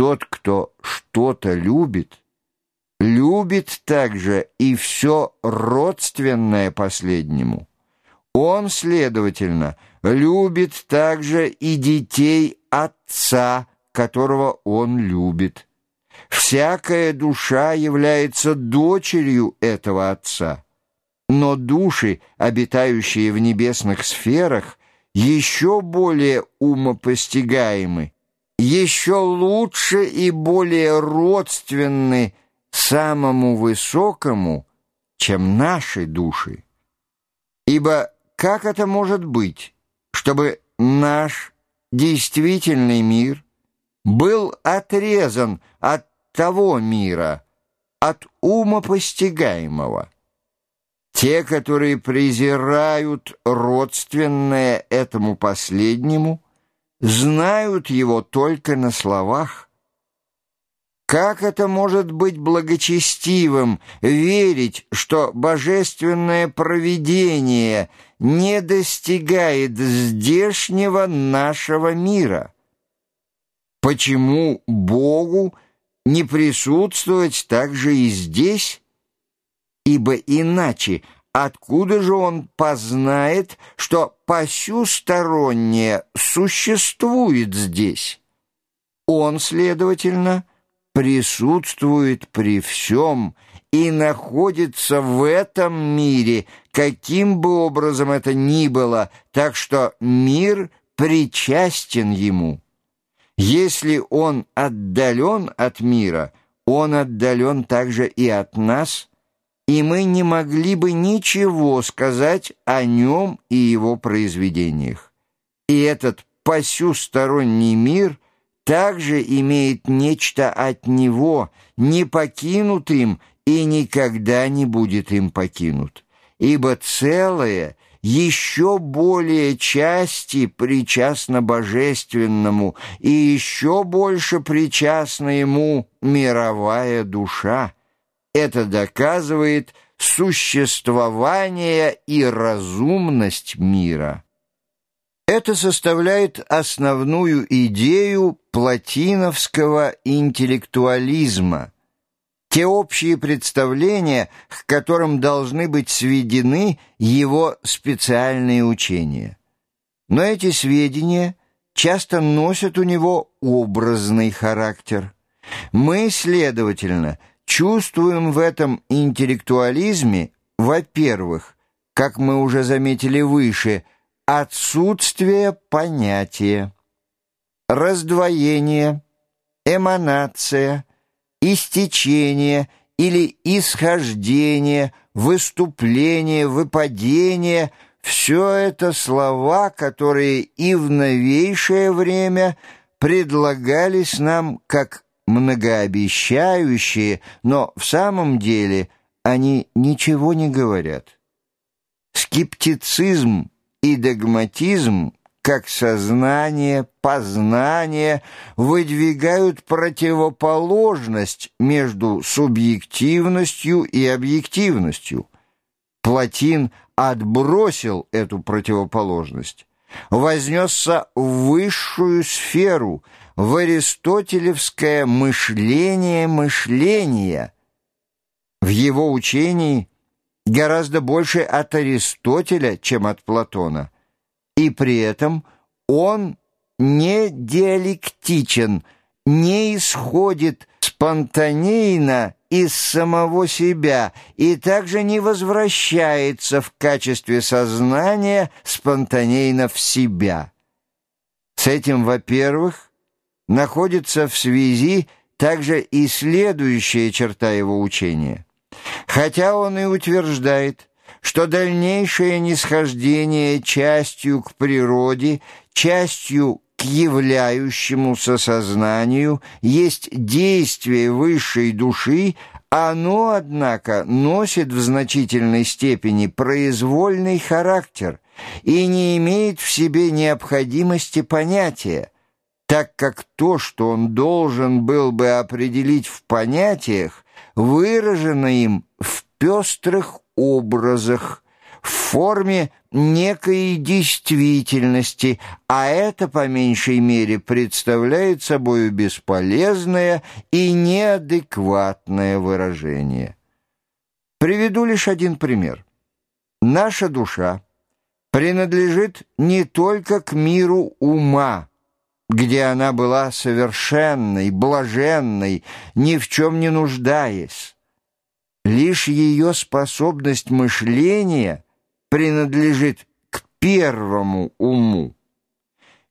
Тот, кто что-то любит, любит также и все родственное последнему. Он, следовательно, любит также и детей отца, которого он любит. Всякая душа является дочерью этого отца. Но души, обитающие в небесных сферах, еще более умопостигаемы, еще лучше и более родственны самому высокому, чем наши души. Ибо как это может быть, чтобы наш действительный мир был отрезан от того мира, от ума постигаемого? Те, которые презирают родственное этому последнему, знают его только на словах, как это может быть благочестивым верить, что божественное провидение не достигает здешнего нашего мира? Почему Богу не присутствовать также и здесь? Ибо иначе откуда же он познает, что посюстороннее существует здесь? Он, следовательно, присутствует при всем и находится в этом мире, каким бы образом это ни было, так что мир причастен ему. Если он отдален от мира, он отдален также и от нас, и мы не могли бы ничего сказать о нем и его произведениях. И этот посюсторонний мир — также имеет нечто от него, не покинут им и никогда не будет им покинут. Ибо целое еще более части причастно божественному и еще больше причастна ему мировая душа. Это доказывает существование и разумность мира. Это составляет основную идею платиновского интеллектуализма, те общие представления, к которым должны быть сведены его специальные учения. Но эти сведения часто носят у него образный характер. Мы, следовательно, чувствуем в этом интеллектуализме, во-первых, как мы уже заметили выше – Отсутствие понятия, раздвоение, эманация, истечение или исхождение, выступление, выпадение — все это слова, которые и в новейшее время предлагались нам как многообещающие, но в самом деле они ничего не говорят. Скептицизм и догматизм, как сознание, познание, выдвигают противоположность между субъективностью и объективностью. Платин отбросил эту противоположность, вознесся в высшую сферу, в аристотелевское мышление мышления. В его учении гораздо больше от Аристотеля, чем от Платона. И при этом он не диалектичен, не исходит спонтанейно из самого себя и также не возвращается в качестве сознания спонтанейно в себя. С этим, во-первых, находится в связи также и следующая черта его учения – Хотя он и утверждает, что дальнейшее нисхождение частью к природе, частью к являющемуся сознанию есть действие высшей души, оно, однако, носит в значительной степени произвольный характер и не имеет в себе необходимости понятия, так как то, что он должен был бы определить в понятиях, выражено им в пестрых образах, в форме некой действительности, а это по меньшей мере представляет собой бесполезное и неадекватное выражение. Приведу лишь один пример. Наша душа принадлежит не только к миру ума, где она была совершенной, блаженной, ни в чем не нуждаясь. Лишь ее способность мышления принадлежит к первому уму.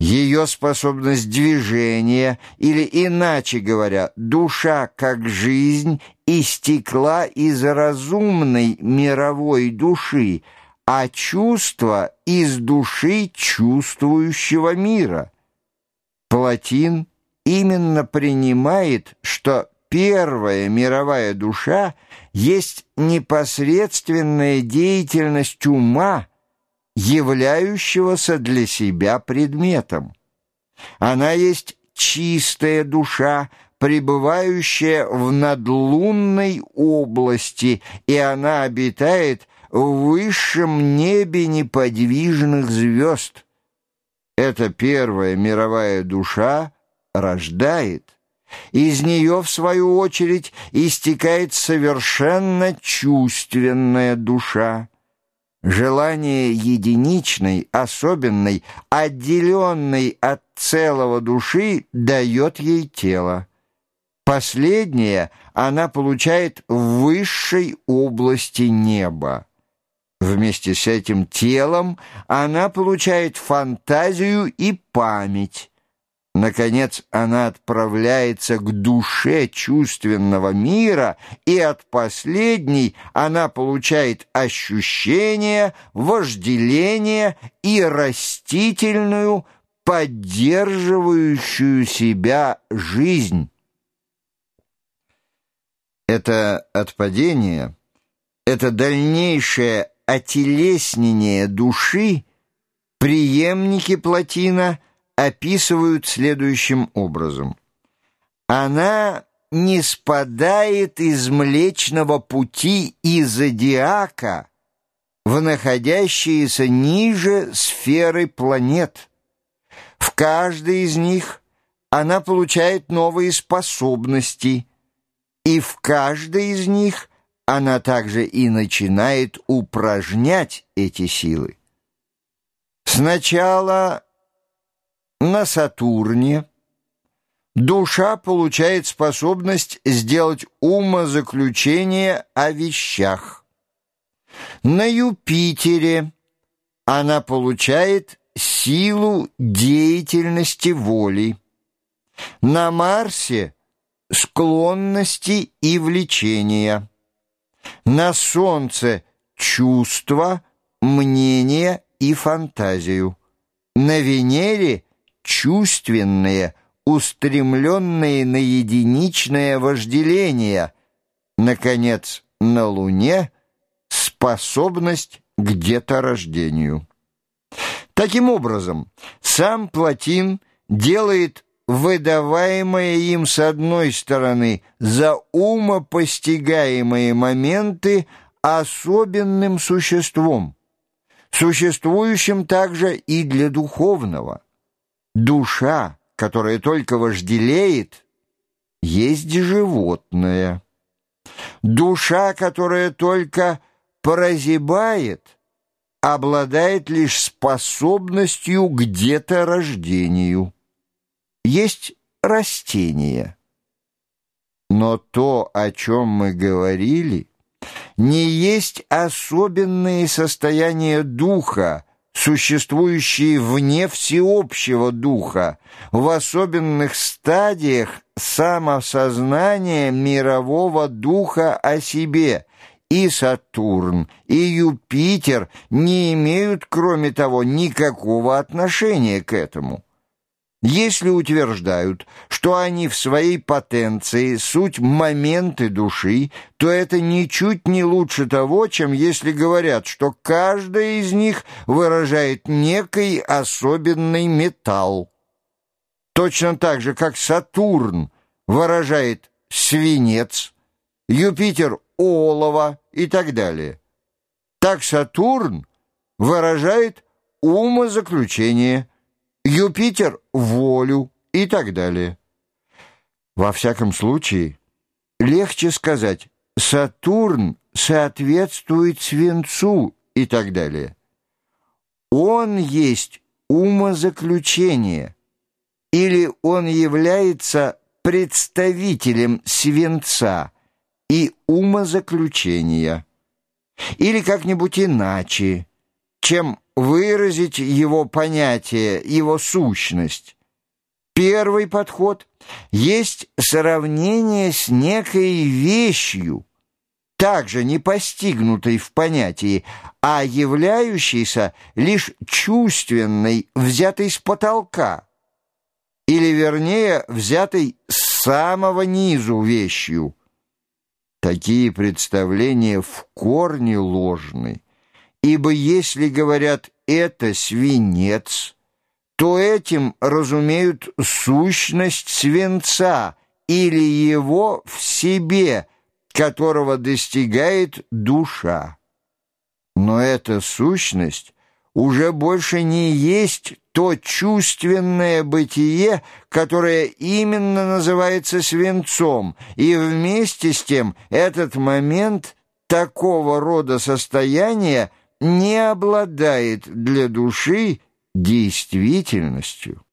Ее способность движения, или, иначе говоря, душа как жизнь, истекла из разумной мировой души, а чувство из души чувствующего мира. Платин именно принимает, что первая мировая душа есть непосредственная деятельность ума, являющегося для себя предметом. Она есть чистая душа, пребывающая в надлунной области, и она обитает в высшем небе неподвижных звезд. Эта первая мировая душа рождает. Из нее, в свою очередь, истекает совершенно чувственная душа. Желание единичной, особенной, отделенной от целого души дает ей тело. Последнее она получает в высшей области неба. Вместе с этим телом она получает фантазию и память. Наконец, она отправляется к душе чувственного мира, и от последней она получает ощущение, вожделение и растительную, поддерживающую себя жизнь. Это отпадение, это дальнейшее отелеснение души преемники Платина описывают следующим образом. Она не спадает из Млечного Пути и Зодиака в находящиеся ниже сферы планет. В каждой из них она получает новые способности, и в каждой из них – она также и начинает упражнять эти силы. Сначала на Сатурне душа получает способность сделать умозаключение о вещах. На Юпитере она получает силу деятельности воли. На Марсе — склонности и влечения на солнце чувства, мнение и фантазию, на Венере чувственные, устремленные на единичное вожделение, наконец, на Луне способность к деторождению. Таким образом, сам Платин делает выдаваемые им с одной стороны за умопостигаемые моменты особенным существом, существующим также и для духовного. Душа, которая только вожделеет, есть животное. Душа, которая только прозябает, обладает лишь способностью к деторождению есть растения. Но то, о чем мы говорили, не есть особенные состояния духа, существующие вне всеобщего духа, в особенных стадиях самосознания мирового духа о себе. И Сатурн, и Юпитер не имеют, кроме того, никакого отношения к этому. Если утверждают, что они в своей потенции суть моменты души, то это ничуть не лучше того, чем если говорят, что каждая из них выражает некий особенный металл. Точно так же, как Сатурн выражает свинец, Юпитер — олово и так далее. Так Сатурн выражает умозаключение, Юпитер — волю и так далее. Во всяком случае, легче сказать «Сатурн соответствует свинцу» и так далее. Он есть умозаключение, или он является представителем свинца и умозаключения, или как-нибудь иначе, чем выразить его понятие, его сущность. Первый подход есть сравнение с некой вещью, также не постигнутой в понятии, а являющейся лишь чувственной, взятой с потолка, или, вернее, взятой с самого низу вещью. Такие представления в корне ложны, ибо если говорят «это свинец», то этим разумеют сущность свинца или его в себе, которого достигает душа. Но эта сущность уже больше не есть то чувственное бытие, которое именно называется свинцом, и вместе с тем этот момент такого рода состояния не обладает для души действительностью.